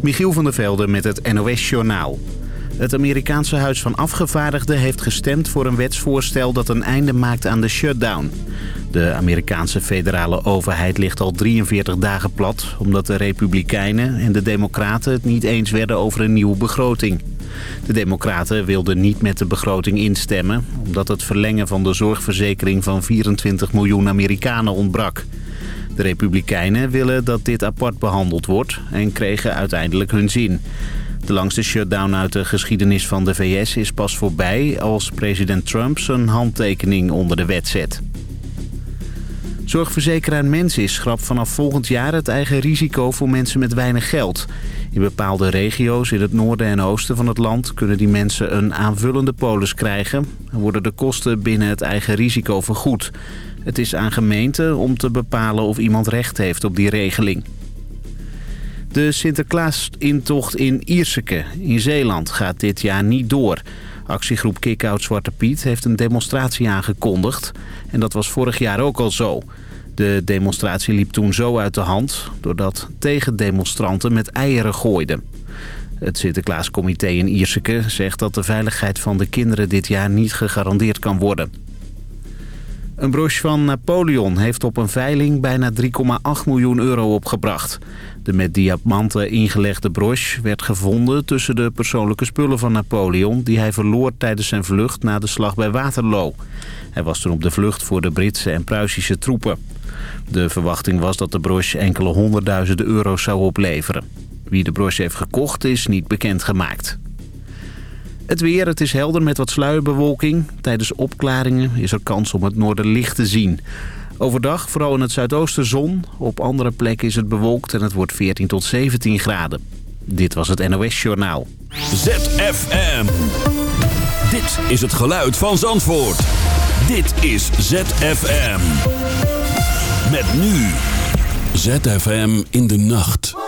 Michiel van der Velde met het NOS-journaal. Het Amerikaanse Huis van Afgevaardigden heeft gestemd voor een wetsvoorstel dat een einde maakt aan de shutdown. De Amerikaanse federale overheid ligt al 43 dagen plat... omdat de Republikeinen en de Democraten het niet eens werden over een nieuwe begroting. De Democraten wilden niet met de begroting instemmen... omdat het verlengen van de zorgverzekering van 24 miljoen Amerikanen ontbrak. De Republikeinen willen dat dit apart behandeld wordt en kregen uiteindelijk hun zin. De langste shutdown uit de geschiedenis van de VS is pas voorbij als president Trump zijn handtekening onder de wet zet. Zorgverzekeraar Mensis schrapt vanaf volgend jaar het eigen risico voor mensen met weinig geld. In bepaalde regio's in het noorden en oosten van het land kunnen die mensen een aanvullende polis krijgen. En worden de kosten binnen het eigen risico vergoed. Het is aan gemeenten om te bepalen of iemand recht heeft op die regeling. De Sinterklaas-intocht in Ierseke in Zeeland gaat dit jaar niet door. Actiegroep Kick-Out Zwarte Piet heeft een demonstratie aangekondigd. En dat was vorig jaar ook al zo. De demonstratie liep toen zo uit de hand... doordat tegendemonstranten met eieren gooiden. Het Sinterklaascomité in Ierseke zegt dat de veiligheid van de kinderen dit jaar niet gegarandeerd kan worden. Een broche van Napoleon heeft op een veiling bijna 3,8 miljoen euro opgebracht. De met diamanten ingelegde broche werd gevonden tussen de persoonlijke spullen van Napoleon... die hij verloor tijdens zijn vlucht na de slag bij Waterloo. Hij was toen op de vlucht voor de Britse en Pruisische troepen. De verwachting was dat de broche enkele honderdduizenden euro's zou opleveren. Wie de broche heeft gekocht is niet bekendgemaakt. Het weer, het is helder met wat sluierbewolking. Tijdens opklaringen is er kans om het noorderlicht te zien. Overdag vooral in het zuidoosten zon. Op andere plekken is het bewolkt en het wordt 14 tot 17 graden. Dit was het NOS Journaal. ZFM. Dit is het geluid van Zandvoort. Dit is ZFM. Met nu. ZFM in de nacht.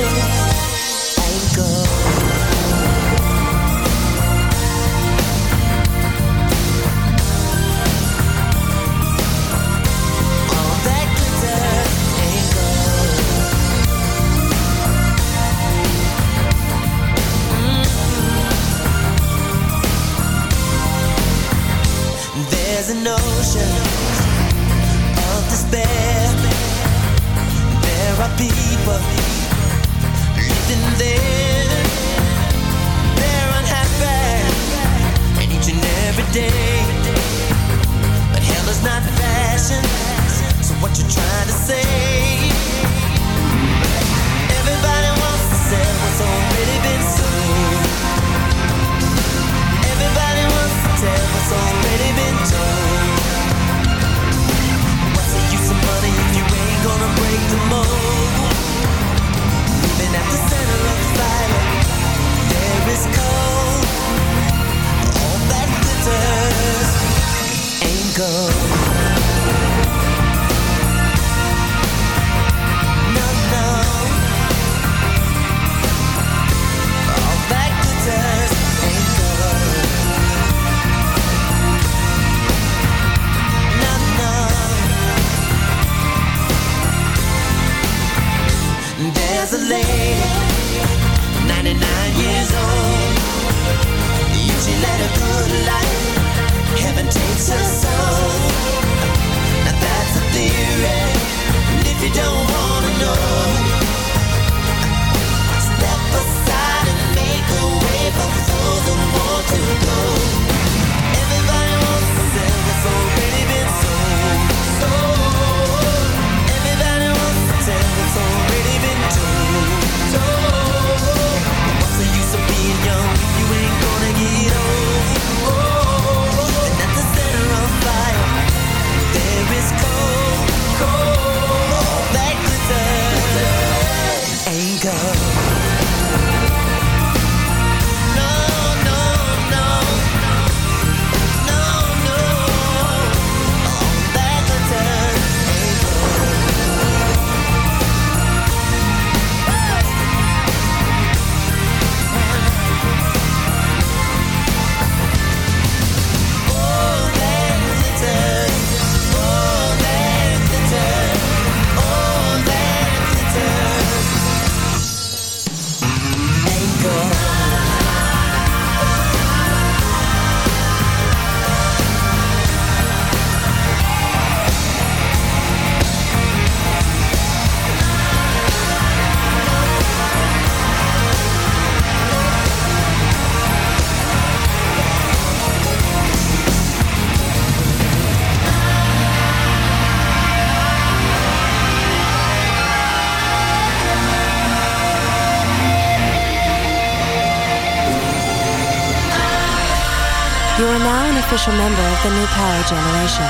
official member of the new power generation.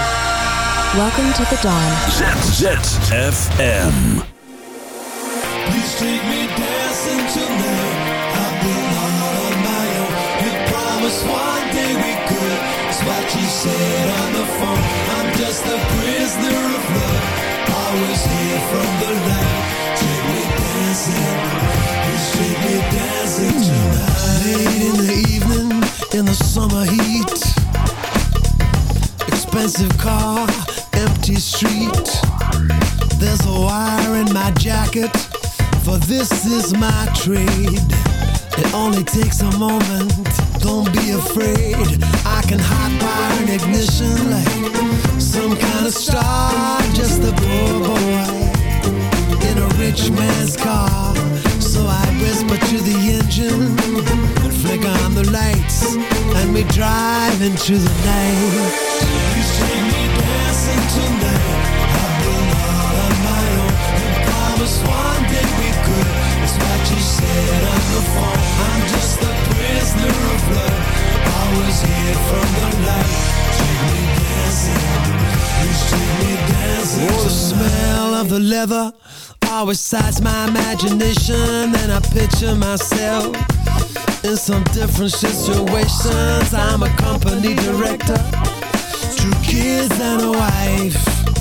Welcome to the dawn. ZZFM. Please take me dancing tonight. I've been all on my own. You promised one day we could. It's what you said on the phone. I'm just a prisoner of love. Always here from the light. Take me dancing. Expensive car, empty street. There's a wire in my jacket, for this is my trade. It only takes a moment, don't be afraid. I can hot wire an ignition like some kind of star. Just a poor boy in a rich man's car. So I whisper to the engine and flick on the lights, and we drive into the night. One day we could. It's what you said on the phone. I'm just a prisoner of love. Always here from the light. Take me dancing. Take me dancing. Oh, the smell of the leather always excites my imagination. And I picture myself in some different situations. I'm a company director, two kids and a wife.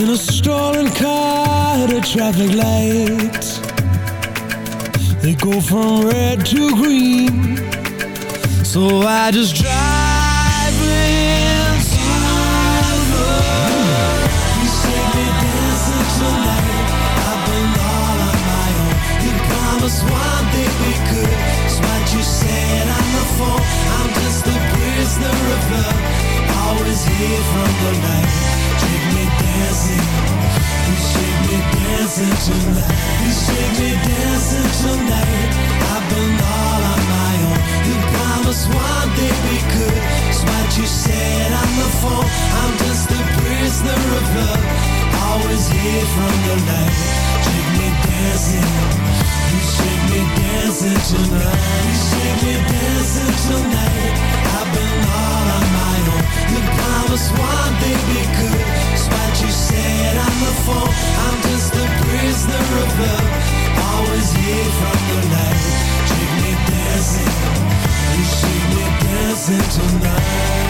In a stolen car at a traffic light. They go from red to green. So I just drive. You me dancing tonight. I've been all on my own. You promised one day we could. You said the. I'm just a prisoner of love. Always here from the night. Dancing tonight. You shake me dancing tonight. I've been all on my own. You promised one day we could. It's what you said on the phone. I'm just a prisoner of love. Always here from the night. Shake me dancing. You shake me dancing tonight. You shake me dancing tonight. I've been all on my own. You promised one day we could. It's what you said on the phone. I'm just a prisoner of love. Always here from the night. Take me dancing. You shake me dancing tonight.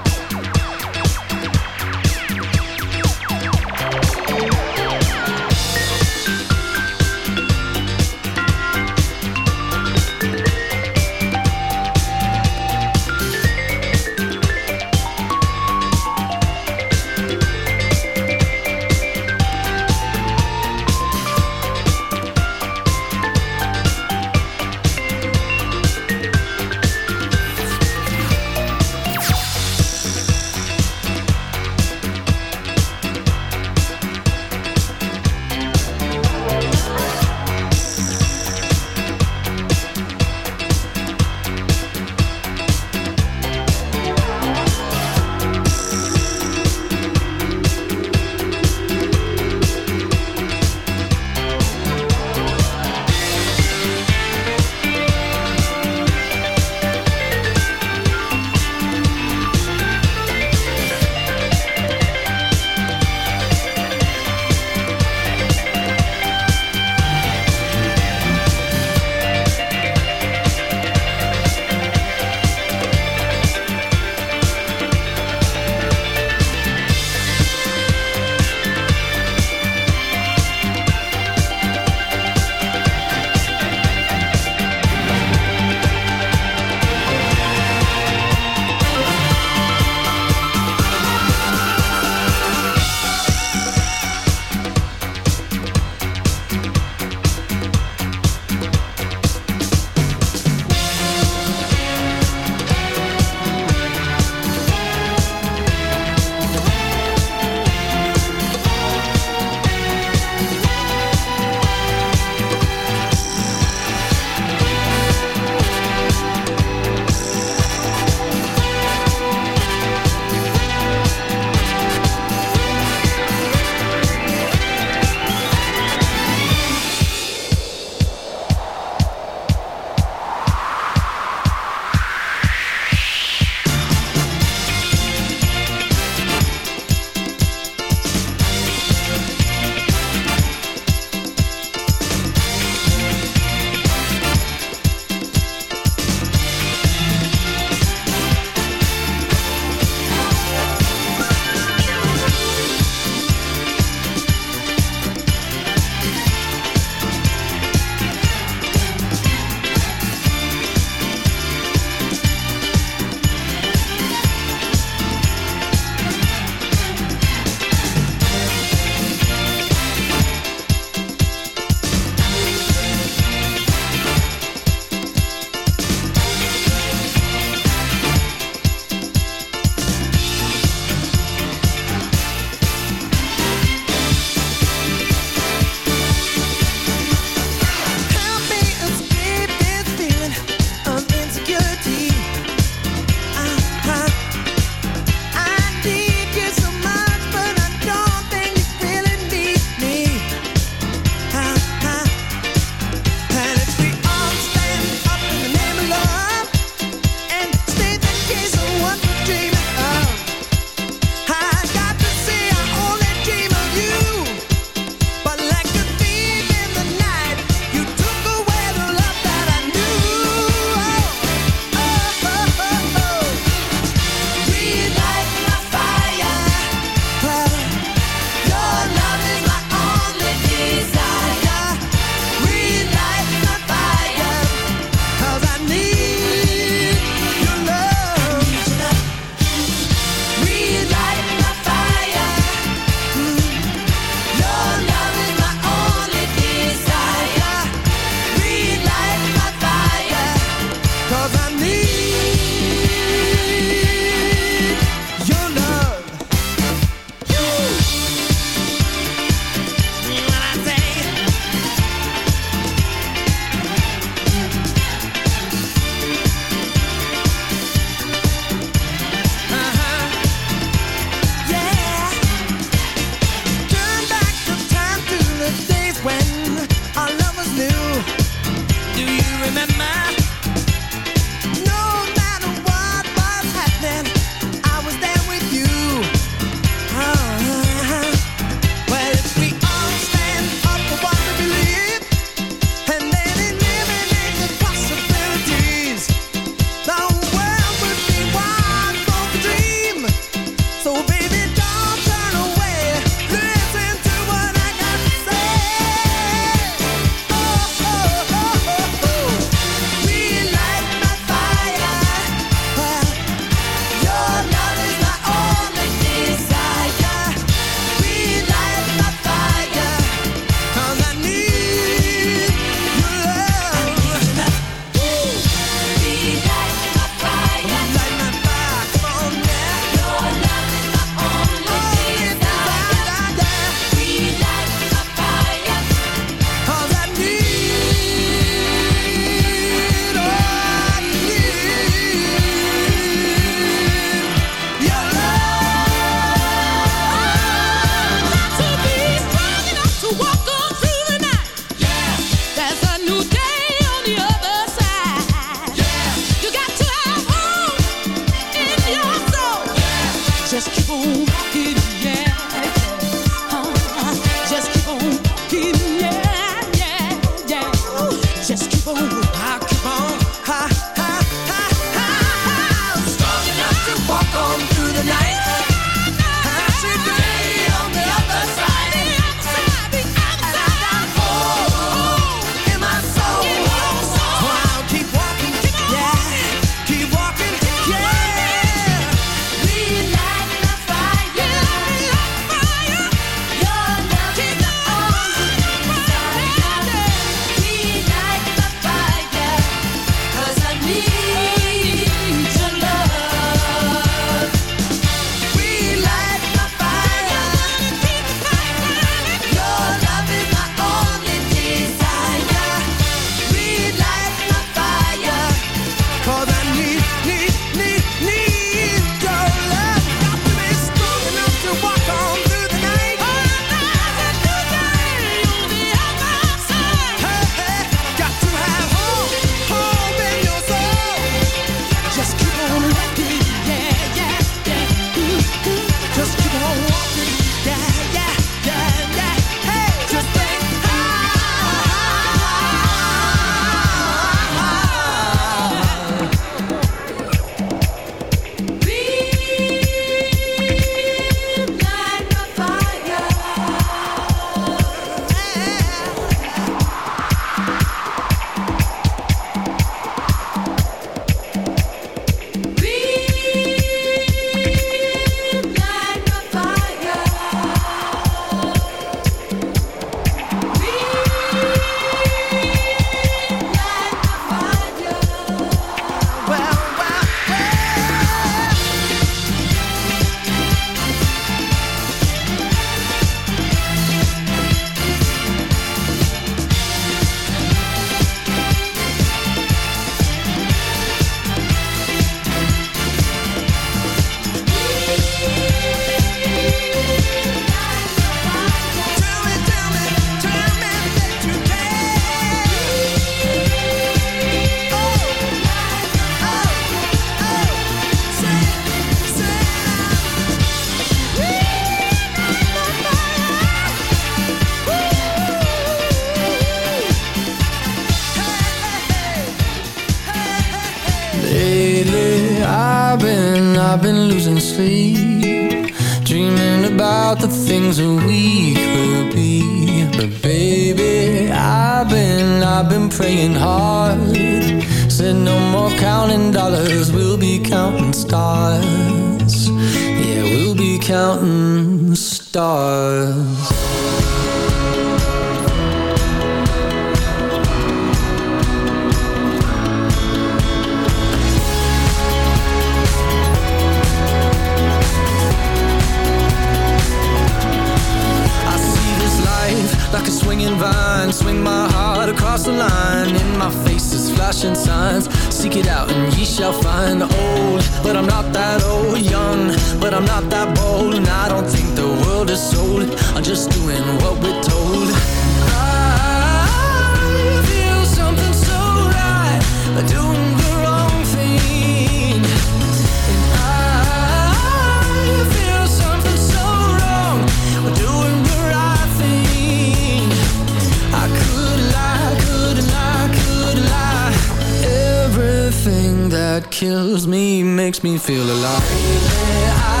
makes me feel alive.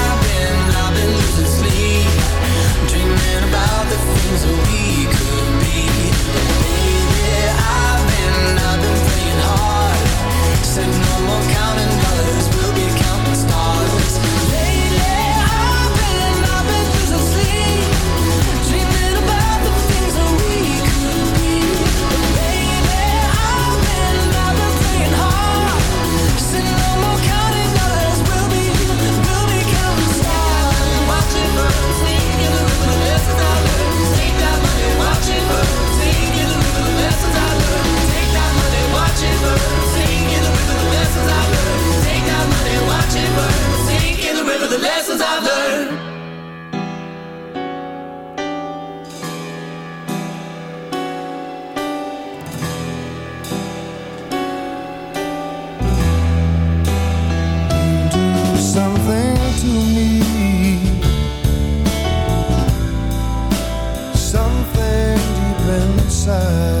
lessons I've learned. Do something to me. Something deep inside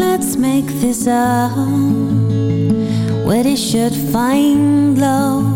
let's make this up. Where they should find love.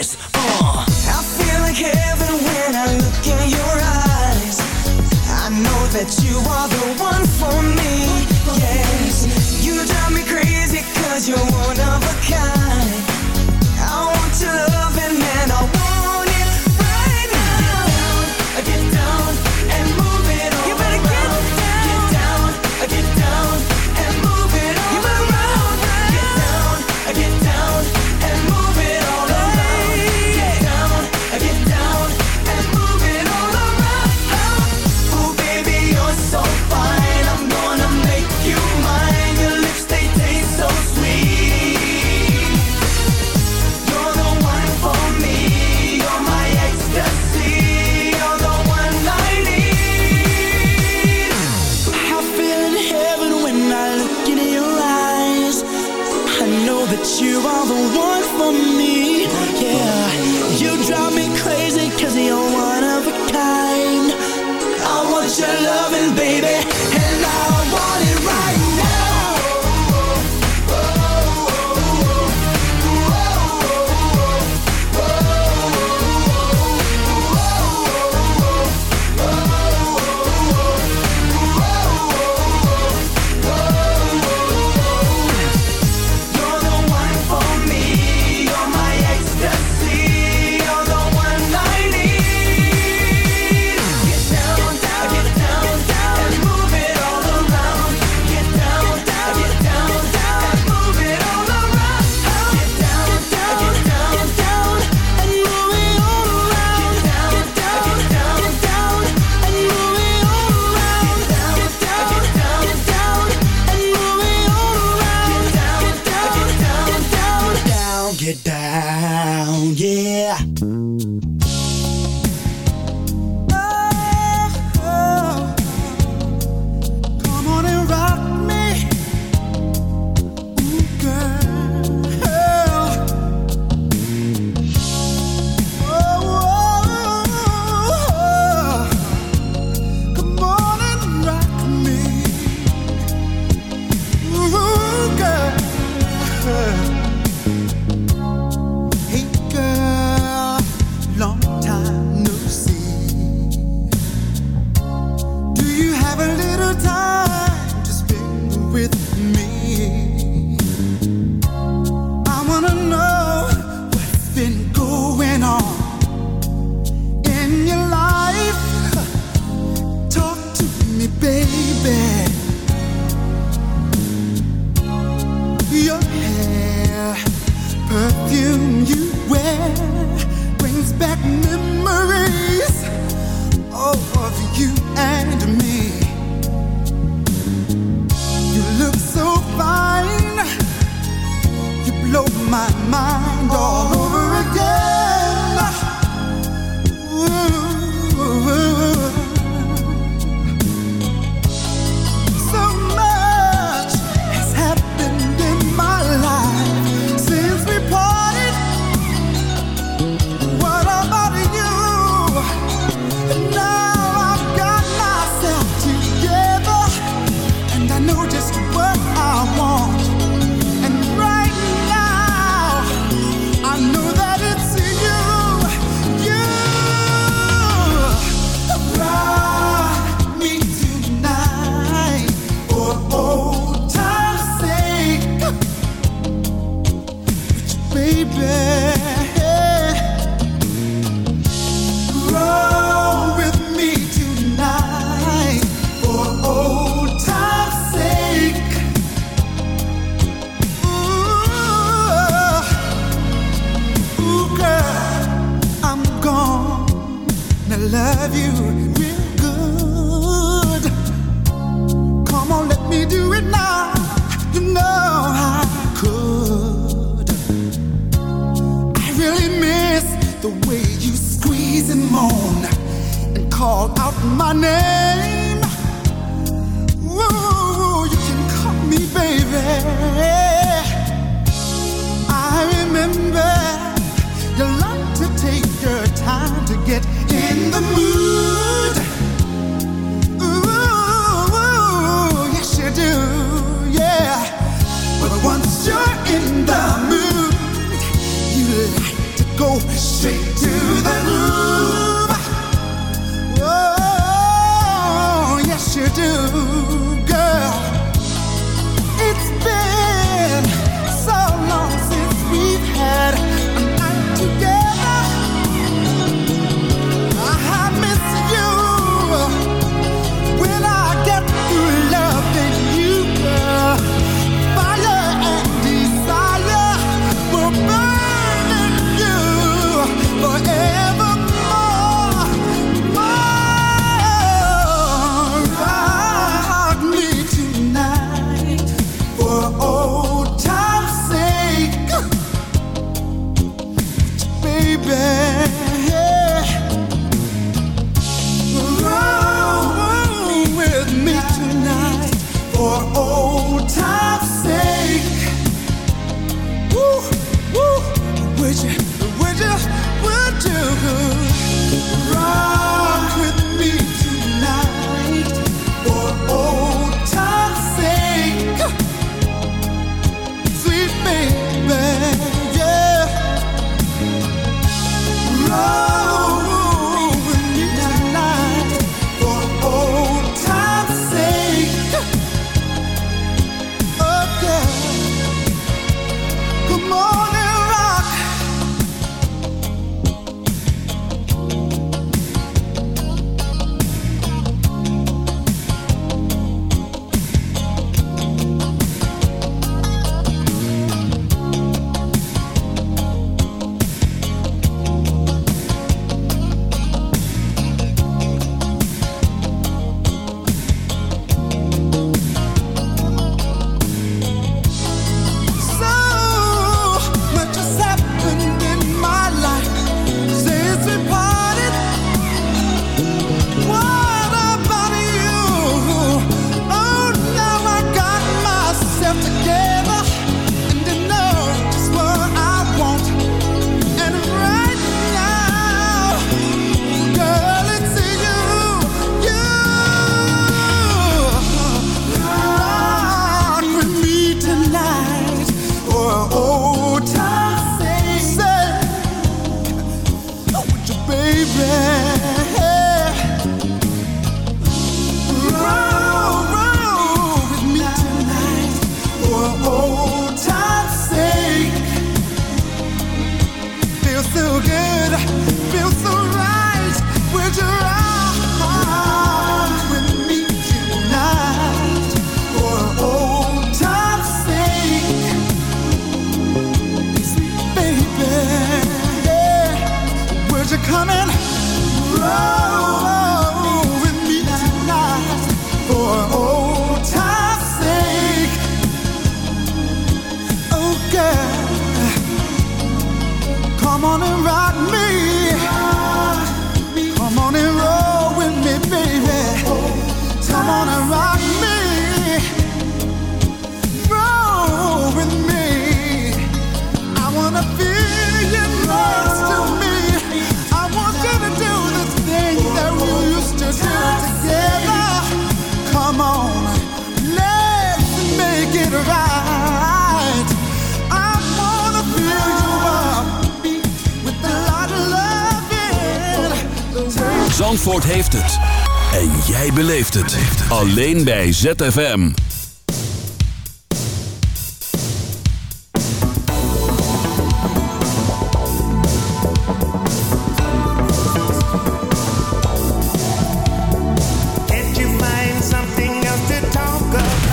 this. Uh. I feel like heaven when I look in your eyes. I know that you are the one for me. Yes, you drive me crazy 'cause you're one of a kind regret. Zandvoort heeft het. En jij beleeft het. Alleen bij ZFM.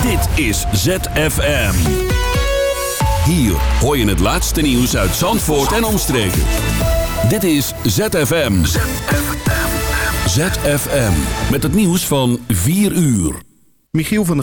Dit is ZFM. Hier hoor je het laatste nieuws uit Zandvoort en omstreken. Dit is ZFM. ZFM. Met het nieuws van 4 uur. Michiel van